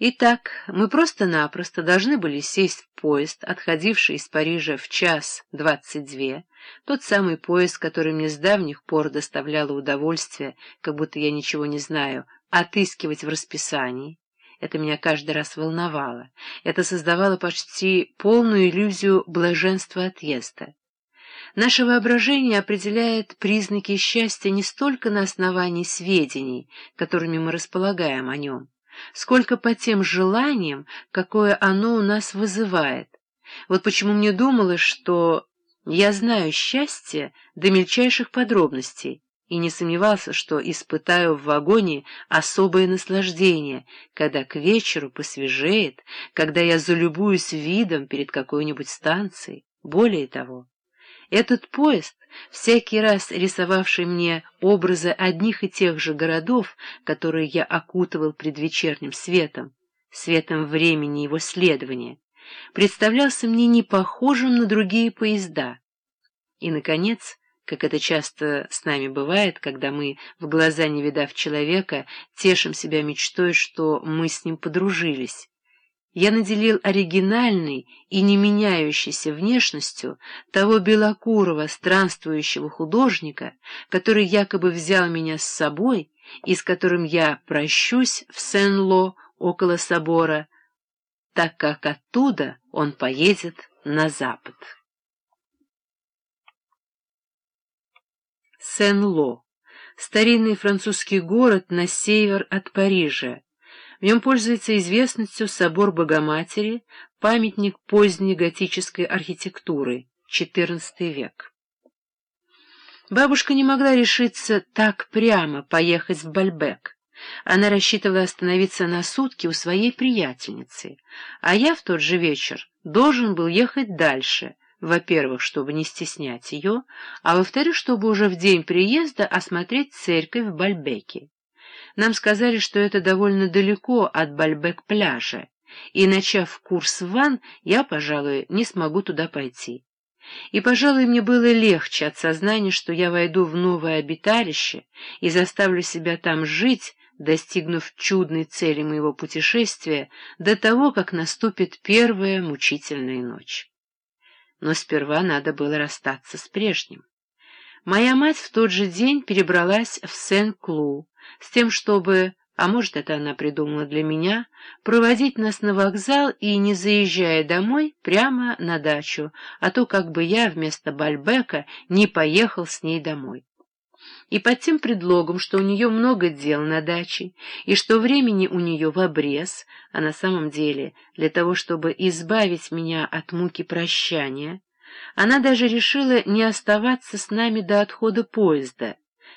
Итак, мы просто-напросто должны были сесть в поезд, отходивший из Парижа в час двадцать две, тот самый поезд, который мне с давних пор доставляло удовольствие, как будто я ничего не знаю, отыскивать в расписании. Это меня каждый раз волновало. Это создавало почти полную иллюзию блаженства отъезда. Наше воображение определяет признаки счастья не столько на основании сведений, которыми мы располагаем о нем, сколько по тем желаниям, какое оно у нас вызывает. Вот почему мне думалось, что я знаю счастье до мельчайших подробностей, и не сомневался, что испытаю в вагоне особое наслаждение, когда к вечеру посвежеет, когда я залюбуюсь видом перед какой-нибудь станцией. Более того, этот поезд, всякий раз рисовавший мне образы одних и тех же городов, которые я окутывал предвечерним светом, светом времени его следования, представлялся мне не похожим на другие поезда. И, наконец, как это часто с нами бывает, когда мы, в глаза не видав человека, тешим себя мечтой, что мы с ним подружились, я наделил оригинальной и не меняющейся внешностью того белокурого странствующего художника, который якобы взял меня с собой и с которым я прощусь в Сен-Ло около собора, так как оттуда он поедет на запад. Сен-Ло — старинный французский город на север от Парижа, в нем пользуется известностью собор Богоматери, памятник поздней готической архитектуры, XIV век. Бабушка не могла решиться так прямо поехать в Бальбек. Она рассчитывала остановиться на сутки у своей приятельницы, а я в тот же вечер должен был ехать дальше, во-первых, чтобы не стеснять ее, а во-вторых, чтобы уже в день приезда осмотреть церковь в Бальбеке. Нам сказали, что это довольно далеко от Бальбек-пляжа, и, начав курс в ван, я, пожалуй, не смогу туда пойти. И, пожалуй, мне было легче от сознания, что я войду в новое обиталище и заставлю себя там жить, достигнув чудной цели моего путешествия до того, как наступит первая мучительная ночь. Но сперва надо было расстаться с прежним. Моя мать в тот же день перебралась в Сен-Клу, с тем, чтобы, а может, это она придумала для меня, проводить нас на вокзал и, не заезжая домой, прямо на дачу, а то как бы я вместо Бальбека не поехал с ней домой. И под тем предлогом, что у нее много дел на даче, и что времени у нее в обрез, а на самом деле для того, чтобы избавить меня от муки прощания, она даже решила не оставаться с нами до отхода поезда,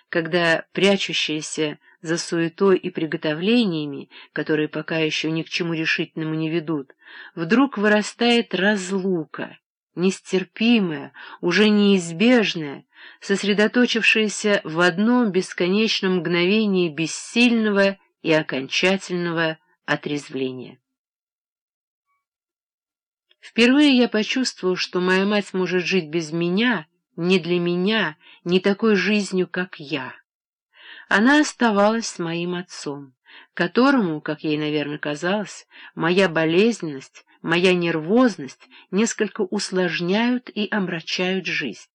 когда прячущаяся за суетой и приготовлениями, которые пока еще ни к чему решительному не ведут, вдруг вырастает разлука, нестерпимая, уже неизбежная, сосредоточившаяся в одном бесконечном мгновении бессильного и окончательного отрезвления. Впервые я почувствовал, что моя мать может жить без меня, не для меня, не такой жизнью, как я. Она оставалась с моим отцом, которому, как ей, наверное, казалось, моя болезненность, моя нервозность несколько усложняют и омрачают жизнь.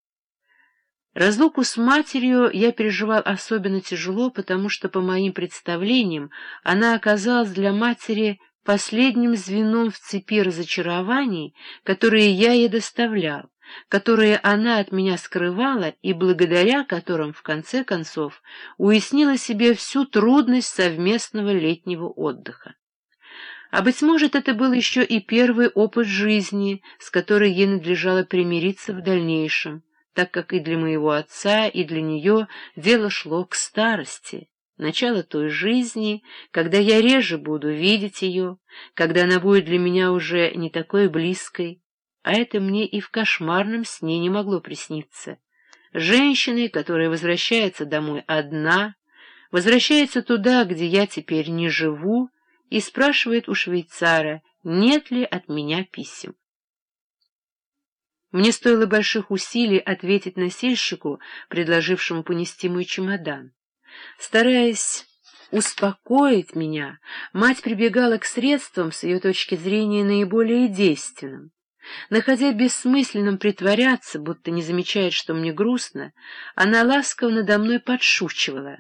Разлуку с матерью я переживал особенно тяжело, потому что, по моим представлениям, она оказалась для матери последним звеном в цепи разочарований, которые я ей доставлял которые она от меня скрывала и благодаря которым, в конце концов, уяснила себе всю трудность совместного летнего отдыха. А, быть может, это был еще и первый опыт жизни, с которой ей надлежало примириться в дальнейшем, так как и для моего отца, и для нее дело шло к старости, начало той жизни, когда я реже буду видеть ее, когда она будет для меня уже не такой близкой, а это мне и в кошмарном сне не могло присниться. Женщины, которая возвращается домой одна, возвращается туда, где я теперь не живу, и спрашивает у швейцара, нет ли от меня писем. Мне стоило больших усилий ответить носильщику, предложившему понести мой чемодан. Стараясь успокоить меня, мать прибегала к средствам, с ее точки зрения, наиболее действенным. Находя бессмысленным притворяться, будто не замечает, что мне грустно, она ласково надо мной подшучивала.